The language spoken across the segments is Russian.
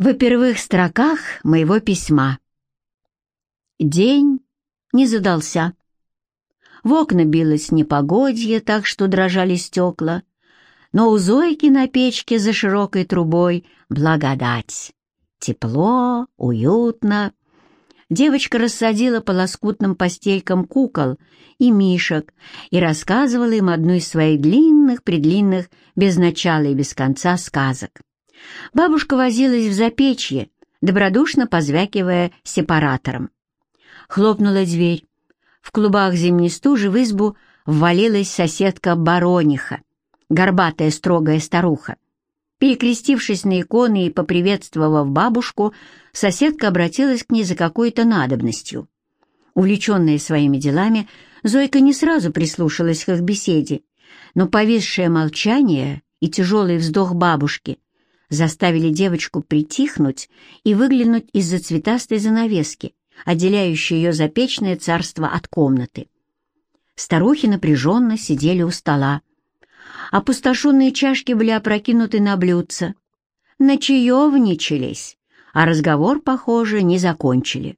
В первых строках моего письма. День не задался. В окна билось непогодье, так что дрожали стекла, но у Зойки на печке за широкой трубой благодать. Тепло, уютно. Девочка рассадила по лоскутным постелькам кукол и мишек и рассказывала им одну из своих длинных-предлинных, без начала и без конца сказок. Бабушка возилась в запечье, добродушно позвякивая сепаратором. Хлопнула дверь. В клубах зимней стужи в избу ввалилась соседка Барониха, горбатая строгая старуха. Перекрестившись на иконы и поприветствовав бабушку, соседка обратилась к ней за какой-то надобностью. Увлеченная своими делами, Зойка не сразу прислушалась к их беседе, но повисшее молчание и тяжелый вздох бабушки заставили девочку притихнуть и выглянуть из-за цветастой занавески, отделяющей ее запечное царство от комнаты. Старухи напряженно сидели у стола. Опустошенные чашки были опрокинуты на блюдца. Начаевничались, а разговор, похоже, не закончили.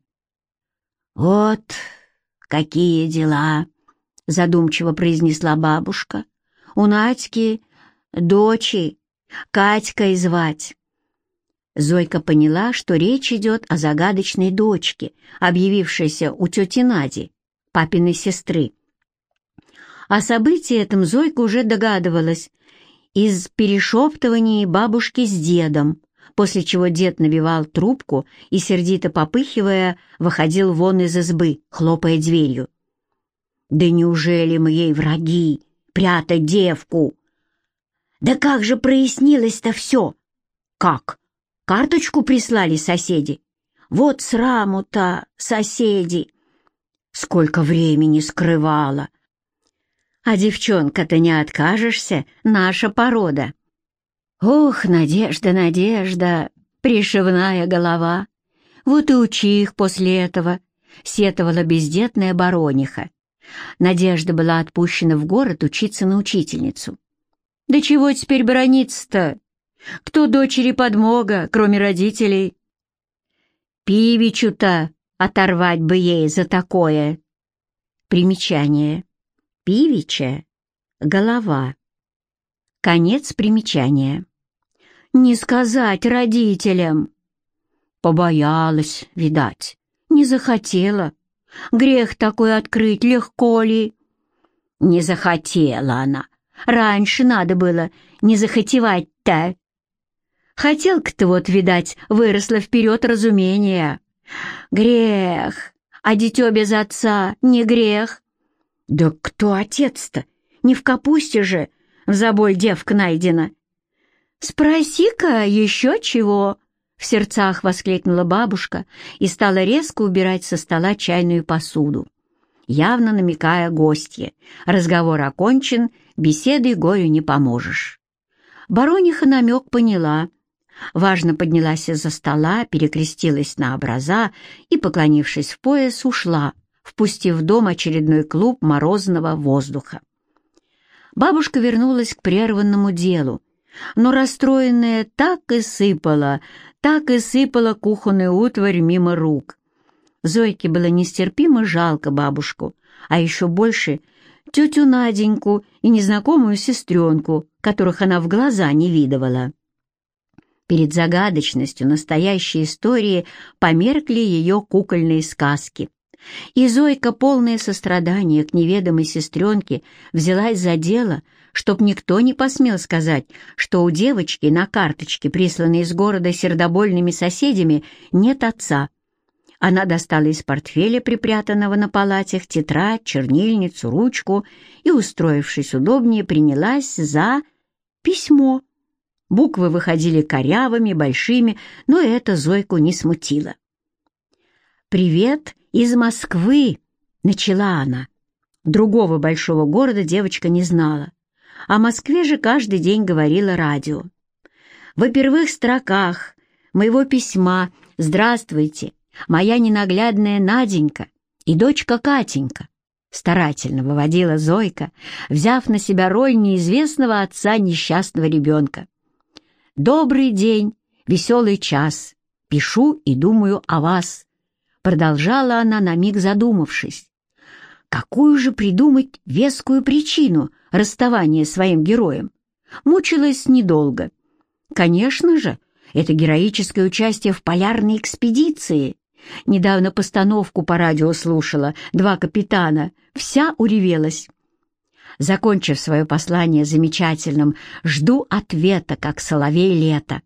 «Вот какие дела!» — задумчиво произнесла бабушка. «У Надьки дочи Катькой звать». Зойка поняла, что речь идет о загадочной дочке, объявившейся у тети Нади, папиной сестры. О событии этом Зойка уже догадывалась из перешептываний бабушки с дедом, после чего дед набивал трубку и, сердито попыхивая, выходил вон из избы, хлопая дверью. «Да неужели мы ей враги? Прятать девку!» Да как же прояснилось-то все? Как? Карточку прислали соседи? Вот сраму-то, соседи! Сколько времени скрывала! А девчонка-то не откажешься, наша порода. Ох, Надежда, Надежда, пришивная голова! Вот и учи их после этого, сетовала бездетная барониха. Надежда была отпущена в город учиться на учительницу. Да чего теперь брониться-то? Кто дочери подмога, кроме родителей? Пивичу-то оторвать бы ей за такое. Примечание. Пивича — голова. Конец примечания. Не сказать родителям. Побоялась, видать, не захотела. Грех такой открыть легко ли? Не захотела она, Раньше надо было не захотевать-то. Хотелка-то вот, видать, выросла вперед разумения. Грех, а дитё без отца не грех. Да кто отец-то? Не в капусте же, в забой девка найдена. Спроси-ка еще чего, в сердцах воскликнула бабушка и стала резко убирать со стола чайную посуду явно намекая гостье. Разговор окончен, беседой горю не поможешь. Барониха намек поняла. Важно поднялась из-за стола, перекрестилась на образа и, поклонившись в пояс, ушла, впустив в дом очередной клуб морозного воздуха. Бабушка вернулась к прерванному делу, но расстроенная так и сыпала, так и сыпала кухонную утварь мимо рук. Зойке было нестерпимо жалко бабушку, а еще больше тетю Наденьку и незнакомую сестренку, которых она в глаза не видывала. Перед загадочностью настоящей истории померкли ее кукольные сказки. И Зойка, полное сострадание к неведомой сестренке, взялась за дело, чтоб никто не посмел сказать, что у девочки на карточке, присланной из города сердобольными соседями, нет отца — она достала из портфеля, припрятанного на палатях, тетрадь, чернильницу, ручку и, устроившись удобнее, принялась за письмо. Буквы выходили корявыми, большими, но это Зойку не смутило. «Привет из Москвы!» — начала она. Другого большого города девочка не знала. О Москве же каждый день говорила радио. «Во первых строках моего письма «Здравствуйте!» Моя ненаглядная Наденька и дочка Катенька, старательно выводила Зойка, взяв на себя роль неизвестного отца несчастного ребенка. «Добрый день, веселый час. Пишу и думаю о вас», — продолжала она, на миг задумавшись. Какую же придумать вескую причину расставания своим героем? Мучилась недолго. Конечно же, это героическое участие в полярной экспедиции. Недавно постановку по радио слушала, два капитана, вся уревелась. Закончив свое послание замечательным «Жду ответа, как соловей лето».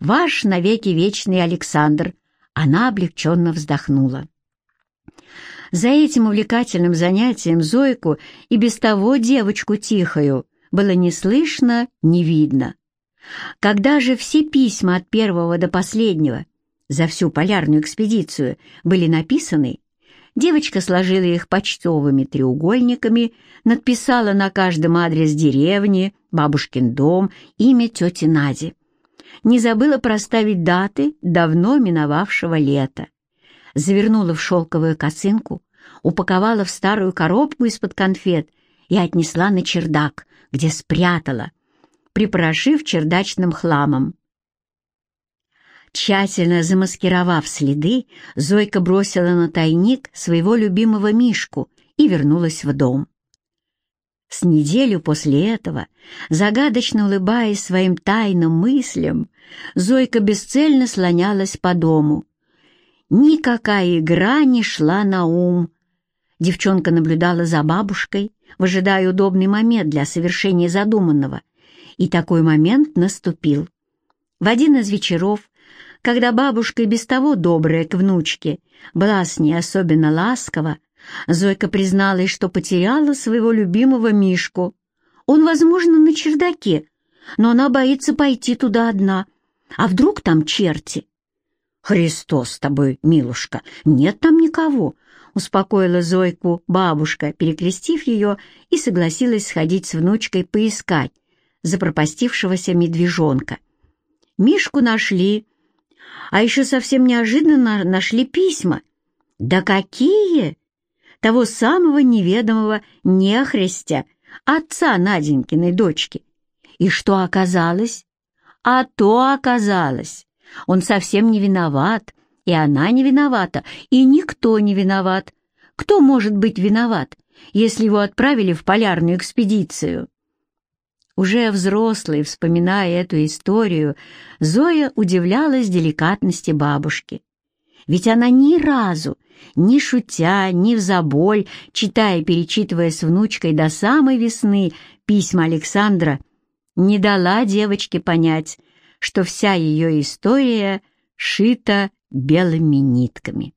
«Ваш навеки вечный Александр», она облегченно вздохнула. За этим увлекательным занятием Зойку и без того девочку тихою было не слышно, не видно. Когда же все письма от первого до последнего за всю полярную экспедицию были написаны, девочка сложила их почтовыми треугольниками, надписала на каждом адрес деревни, бабушкин дом, имя тети Нади. Не забыла проставить даты давно миновавшего лета. Завернула в шелковую косынку, упаковала в старую коробку из-под конфет и отнесла на чердак, где спрятала, припорошив чердачным хламом. Тщательно замаскировав следы, Зойка бросила на тайник своего любимого Мишку и вернулась в дом. С неделю после этого, загадочно улыбаясь своим тайным мыслям, Зойка бесцельно слонялась по дому. Никакая игра не шла на ум. Девчонка наблюдала за бабушкой, выжидая удобный момент для совершения задуманного. И такой момент наступил. В один из вечеров, когда бабушка и без того добрая к внучке была с ней особенно ласкова, Зойка призналась, что потеряла своего любимого Мишку. Он, возможно, на чердаке, но она боится пойти туда одна. А вдруг там черти? «Христос с тобой, милушка, нет там никого», — успокоила Зойку бабушка, перекрестив ее, и согласилась сходить с внучкой поискать запропастившегося медвежонка. Мишку нашли, а еще совсем неожиданно нашли письма. Да какие! того самого неведомого нехристя, отца Наденькиной дочки. И что оказалось? А то оказалось. Он совсем не виноват, и она не виновата, и никто не виноват. Кто может быть виноват, если его отправили в полярную экспедицию? Уже взрослый, вспоминая эту историю, Зоя удивлялась деликатности бабушки. Ведь она ни разу, ни шутя, ни в заболь, читая и перечитывая с внучкой до самой весны письма Александра, не дала девочке понять, что вся ее история шита белыми нитками.